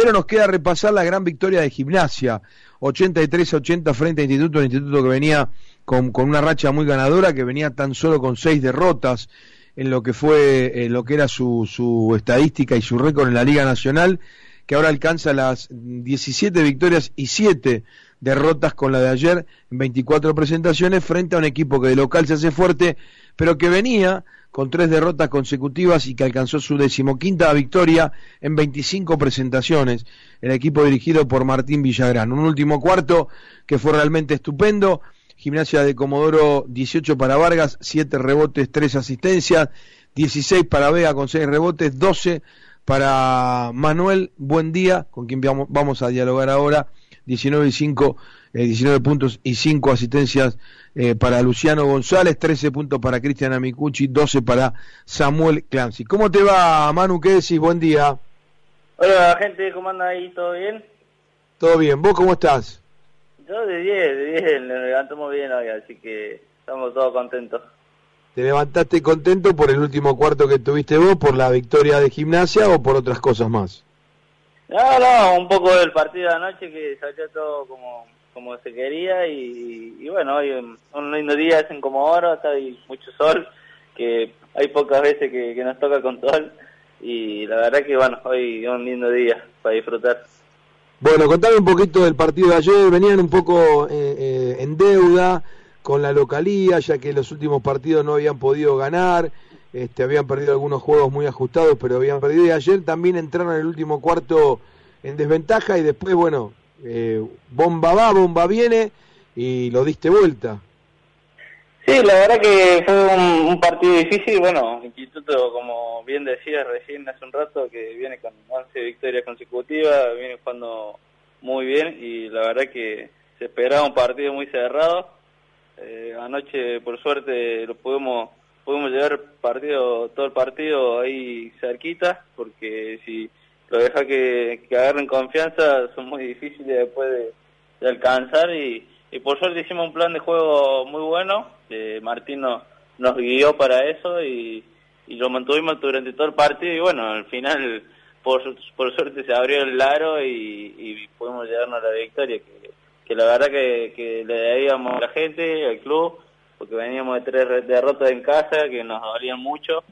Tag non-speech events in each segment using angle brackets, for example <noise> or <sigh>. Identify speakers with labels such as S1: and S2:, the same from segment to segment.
S1: pero nos queda repasar la gran victoria de gimnasia, 83-80 frente a Instituto, un instituto que venía con, con, una racha muy ganadora, que venía tan solo con seis derrotas en lo que fue, en lo que era su, su estadística y su récord en la Liga Nacional, que ahora alcanza las 17 victorias y 7 derrotas con la de ayer en 24 presentaciones frente a un equipo que de local se hace fuerte, pero que venía con tres derrotas consecutivas y que alcanzó su decimoquinta victoria en 25 presentaciones, el equipo dirigido por Martín Villagrán. Un último cuarto que fue realmente estupendo, Gimnasia de Comodoro 18 para Vargas, 7 rebotes, 3 asistencias, 16 para Vega con 6 rebotes, 12 para Manuel Buen Día, con quien vamos a dialogar ahora, 19 y 5, 19 eh, puntos y 5 asistencias eh, para Luciano González, 13 puntos para Cristian Amicucci, 12 para Samuel Clancy. ¿Cómo te va, Manu? ¿Qué decís? Buen día.
S2: Hola, gente, ¿cómo anda ahí? ¿Todo bien?
S1: Todo bien. ¿Vos cómo estás?
S2: Yo de 10, de 10, nos levantamos bien hoy, así que estamos todos contentos.
S1: ¿Te levantaste contento por el último cuarto que tuviste vos, por la victoria de gimnasia o por otras cosas más?
S2: No, no, un poco del partido de anoche que salió todo como, como se quería y, bueno, hoy un lindo día es en Comodoro, está hay mucho sol, que hay pocas veces que, nos toca con sol y la verdad que bueno, hoy un lindo día para disfrutar.
S1: Bueno, contame un poquito del partido de ayer, venían un poco eh, eh, en deuda con la localía, ya que los últimos partidos no habían podido ganar, este, habían perdido algunos juegos muy ajustados, pero habían perdido. Y ayer también entraron en el último cuarto en desventaja y después, bueno, eh, bomba va, bomba viene y lo diste vuelta.
S2: Sí, la verdad que fue un, partido difícil. Bueno, Instituto, como bien decía recién hace un rato, que viene con 11 victorias consecutivas, viene jugando muy bien y la verdad que se esperaba un partido muy cerrado eh, anoche, por suerte, lo pudimos, pudimos llevar partido, todo el partido ahí cerquita, porque si lo deja que, agarren confianza, son muy difíciles después de, alcanzar. Y, por suerte hicimos un plan de juego muy bueno. Eh, Martín nos, guió para eso y, lo mantuvimos durante todo el partido. Y bueno, al final, por, por suerte, se abrió el aro y, y pudimos llevarnos a la victoria. Que, que la verdad que, le debíamos a la gente, al club, porque veníamos de tres derrotas en casa que nos dolían mucho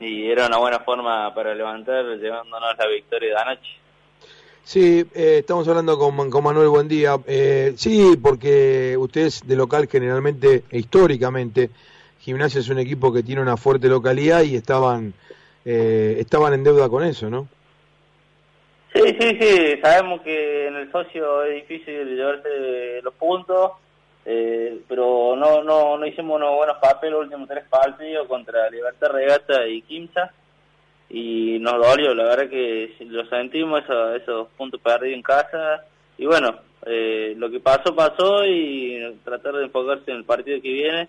S2: y era una buena forma para levantar llevándonos la victoria de anoche.
S1: Sí, eh, estamos hablando con, con Manuel Buendía. Eh, sí, porque ustedes de local generalmente e históricamente, Gimnasia es un equipo que tiene una fuerte localidad y estaban, eh, estaban en deuda con eso, ¿no?
S2: Sí, sí, sí, sabemos que en el socio es difícil llevarse los puntos, eh, pero no, no, no hicimos unos buenos papeles los últimos tres partidos contra Libertad Regata y Quimsa y nos dolió, la verdad que lo sentimos esos, esos puntos perdidos en casa y bueno, eh, lo que pasó pasó y tratar de enfocarse en el partido que viene,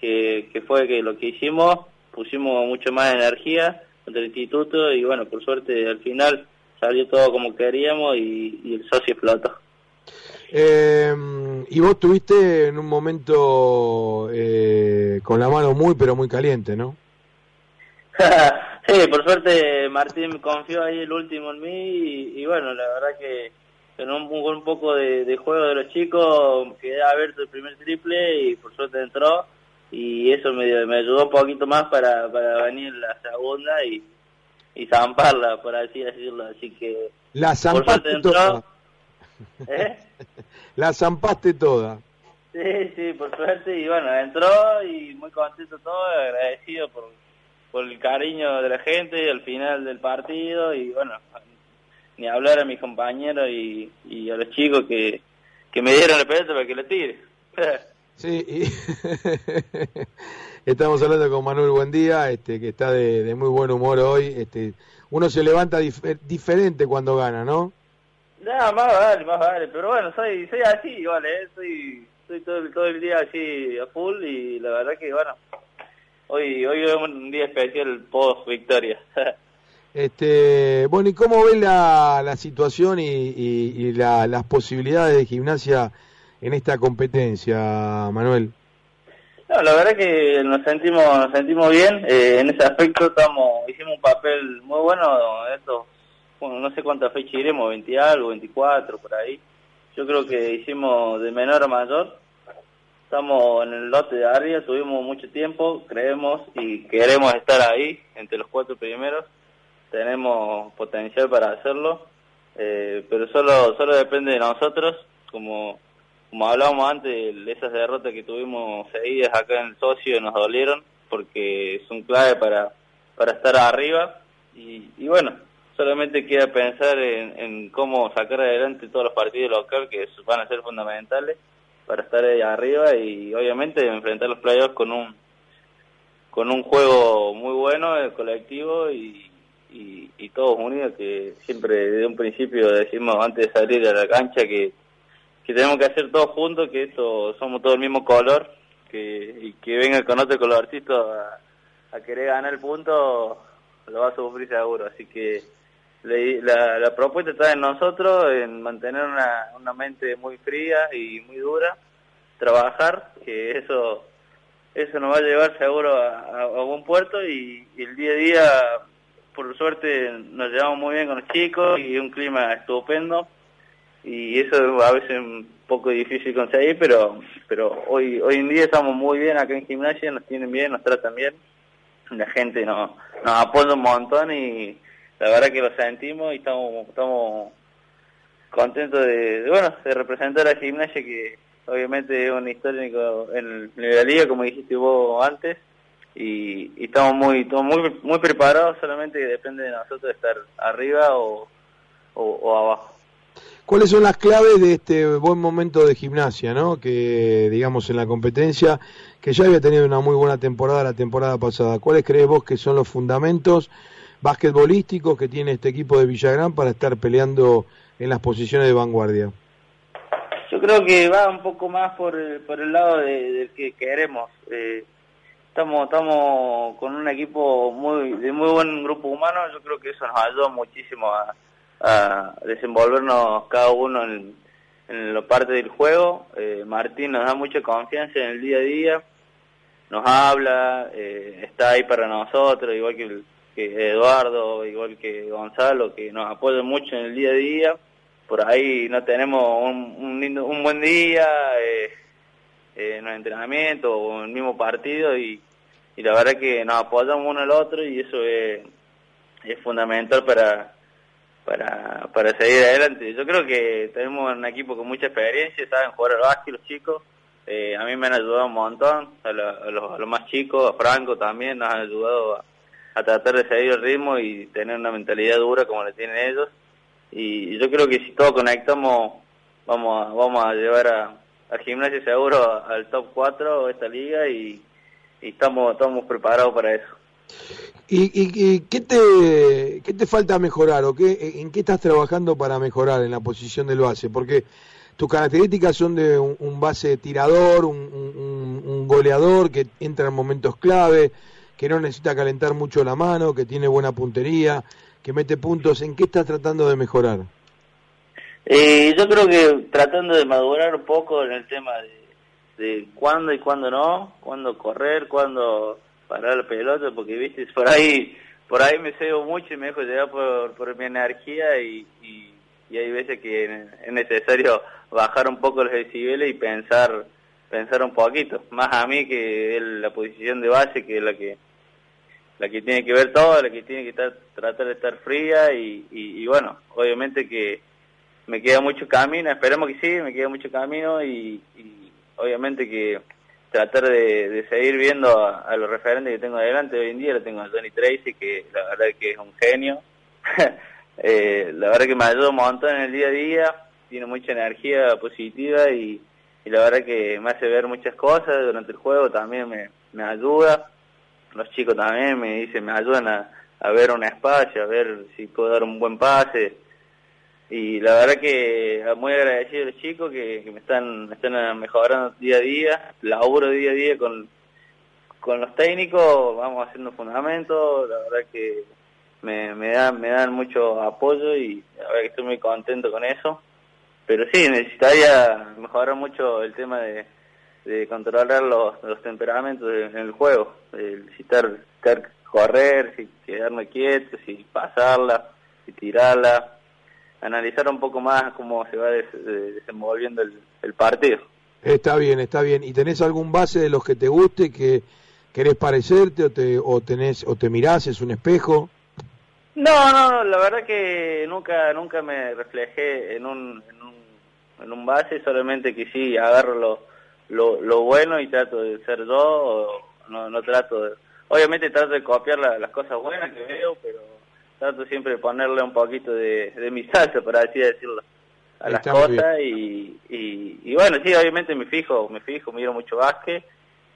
S2: que, que fue que lo que hicimos, pusimos mucho más energía contra el instituto y bueno, por suerte al final salió todo como queríamos y, el socio explotó.
S1: Eh, y vos tuviste en un momento eh, con la mano muy, pero muy caliente, ¿no? <laughs>
S2: sí, por suerte Martín confió ahí el último en mí y, bueno, la verdad que en un, un poco de, juego de los chicos quedé abierto el primer triple y por suerte entró y eso me, me ayudó un poquito más para, para venir la segunda y, y zamparla, por así decirlo. Así que.
S1: La zampaste toda. ¿Eh? <laughs> La zampaste toda.
S2: Sí, sí, por suerte. Y bueno, entró y muy contento todo, agradecido por, por el cariño de la gente al final del partido. Y bueno, ni hablar a mis compañeros y, y a los chicos que, que me dieron el pedazo para que lo tire. <laughs>
S1: Sí, y <laughs> estamos hablando con Manuel Buendía, este, que está de, muy buen humor hoy. Este, uno se levanta diferente cuando gana, ¿no?
S2: No, más vale, más vale. Pero bueno, soy, soy así, vale, ¿eh? soy, soy todo, todo el día así a full y la verdad que, bueno, hoy, hoy es un día especial post victoria. <laughs>
S1: este, bueno, ¿y cómo ves la, la situación y, y, las posibilidades de gimnasia? en esta competencia, Manuel?
S2: No, la verdad que nos sentimos nos sentimos bien. Eh, en ese aspecto estamos hicimos un papel muy bueno estos bueno, no sé cuántas fechas iremos, 20 algo, 24, por ahí. Yo creo que hicimos de menor a mayor. Estamos en el lote de arriba, tuvimos mucho tiempo, creemos y queremos estar ahí, entre los cuatro primeros. Tenemos potencial para hacerlo, eh, pero solo, solo depende de nosotros, como como hablábamos antes, esas derrotas que tuvimos seguidas acá en el socio nos dolieron porque son clave para, para estar arriba y, y bueno, solamente queda pensar en, cómo sacar adelante todos los partidos locales que van a ser fundamentales para estar ahí arriba y obviamente enfrentar los playoffs con un con un juego muy bueno, el colectivo y, y, y todos unidos que siempre desde un principio decimos antes de salir a la cancha que que tenemos que hacer todos juntos, que esto somos todos el mismo color, que, y que venga con otro colorcito a, a querer ganar el punto, lo va a sufrir seguro. Así que la, propuesta está en nosotros, en mantener una, una mente muy fría y muy dura, trabajar, que eso eso nos va a llevar seguro a, a, buen puerto y, y, el día a día, por suerte, nos llevamos muy bien con los chicos y un clima estupendo. Y eso a veces es un poco difícil conseguir, pero pero hoy hoy en día estamos muy bien acá en gimnasia, nos tienen bien, nos tratan bien, la gente nos, nos apoya un montón y la verdad que lo sentimos y estamos estamos contentos de, bueno de representar a gimnasia que obviamente es un histórico en, la liga como dijiste vos antes y, estamos muy muy muy preparados solamente depende de nosotros estar arriba o, o abajo
S1: ¿Cuáles son las claves de este buen momento de gimnasia, ¿no? que digamos en la competencia, que ya había tenido una muy buena temporada la temporada pasada? ¿Cuáles crees vos que son los fundamentos basquetbolísticos que tiene este equipo de Villagrán para estar peleando en las posiciones de vanguardia?
S2: Yo creo que va un poco más por el, por el lado del que queremos. Eh, estamos estamos con un equipo muy de muy buen grupo humano. Yo creo que eso nos ayuda muchísimo a a desenvolvernos cada uno en, en la parte del juego. Eh, Martín nos da mucha confianza en el día a día, nos habla, eh, está ahí para nosotros, igual que, que, Eduardo, igual que Gonzalo, que nos apoya mucho en el día a día. Por ahí no tenemos un, un, lindo, un buen día eh, en el entrenamiento o en el mismo partido y, y la verdad que nos apoyamos uno al otro y eso es, es fundamental para para, para seguir adelante. Yo creo que tenemos un equipo con mucha experiencia, saben jugar al básquet los chicos. Eh, a mí me han ayudado un montón, a, los, más chicos, a Franco también nos han ayudado a, tratar de seguir el ritmo y tener una mentalidad dura como la tienen ellos. Y yo creo que si todos conectamos, vamos a, vamos a llevar a, al gimnasio seguro al top 4 de esta liga y, y estamos, estamos preparados para eso.
S1: ¿Y, y, qué, te, qué te falta mejorar o qué, en qué estás trabajando para mejorar en la posición del base? Porque tus características son de un, base tirador, un, goleador que entra en momentos clave, que no necesita calentar mucho la mano, que tiene buena puntería, que mete puntos. ¿En qué estás tratando de mejorar?
S2: Eh, yo creo que tratando de madurar un poco en el tema de, de cuándo y cuándo no, cuándo correr, cuándo parar la pelota porque viste <laughs> por ahí por ahí me cebo mucho y me dejo llevar por, por mi energía y, y, hay veces que es necesario bajar un poco los decibeles y pensar pensar un poquito más a mí que la posición de base que es la que la que tiene que ver todo la que tiene que estar tratar de estar fría y, bueno obviamente que me queda mucho camino esperemos que sí me queda mucho camino y, obviamente que tratar de, seguir viendo a, los referentes que tengo adelante hoy en día. Lo tengo a Johnny Tracy, que la verdad que es un genio. <laughs> eh, la verdad que me ayuda un montón en el día a día, tiene mucha energía positiva y, la verdad que me hace ver muchas cosas durante el juego, también me ayuda. Los chicos también me dicen, me ayudan a, a ver un espacio, a ver si puedo dar un buen pase y la verdad que muy agradecido a los chicos que, me están están mejorando día a día, laburo día a día con, con los técnicos, vamos haciendo fundamentos, la verdad que me, me, dan, me dan mucho apoyo y la verdad que estoy muy contento con eso. Pero sí, necesitaría mejorar mucho el tema de, de controlar los, los temperamentos en el juego, el, si estar, correr, si quedarme quieto, si pasarla si tirarla, analizar un poco más cómo se va desenvolviendo el, partido.
S1: Está bien, está bien. ¿Y tenés algún base de los que te guste, que querés parecerte o te, o tenés, o te mirás, es un espejo?
S2: No, no, la verdad que nunca nunca me reflejé en un, en un, en un base, solamente que sí, agarro lo, lo, lo bueno y trato de ser yo, no, no trato de... Obviamente trato de copiar las cosas buenas que veo, pero trato siempre de ponerle un poquito de, de mi salsa, por así decirlo, a las cosas y, y, bueno, sí, obviamente me fijo, me fijo, miro mucho básquet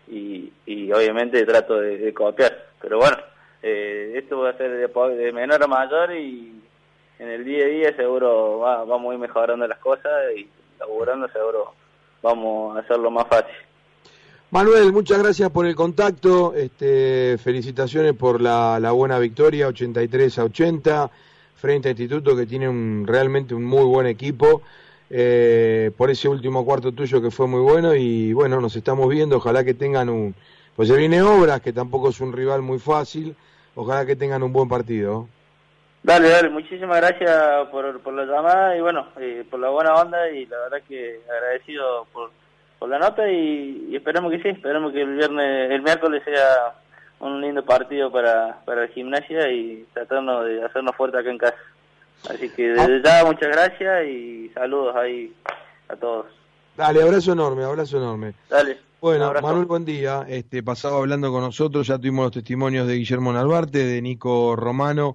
S2: y, y obviamente trato de copiar, pero bueno eh, esto va a ser de, menor a mayor y en el día a día seguro va, vamos a ir mejorando las cosas y laburando seguro vamos a hacerlo más fácil.
S1: Manuel, muchas gracias por el contacto, este, felicitaciones por la, buena victoria, 83 a 80, frente a Instituto que tiene un, realmente un muy buen equipo, eh, por ese último cuarto tuyo que fue muy bueno y bueno, nos estamos viendo, ojalá que tengan un, pues se viene Obras, que tampoco es un rival muy fácil, Ojalá que tengan un buen partido.
S2: Dale, dale, muchísimas gracias por, por la llamada y bueno, eh, por la buena onda y la verdad que agradecido por, por la nota y, esperamos que sí, esperamos que el viernes, el miércoles sea un lindo partido para, para el gimnasia y tratarnos de hacernos fuerte acá en casa. Así que desde ya muchas gracias y saludos ahí a todos.
S1: Dale, abrazo enorme, abrazo enorme.
S2: Dale.
S1: Bueno, Manuel, buen día. Este, pasaba hablando con nosotros, ya tuvimos los testimonios de Guillermo Narvarte, de Nico Romano.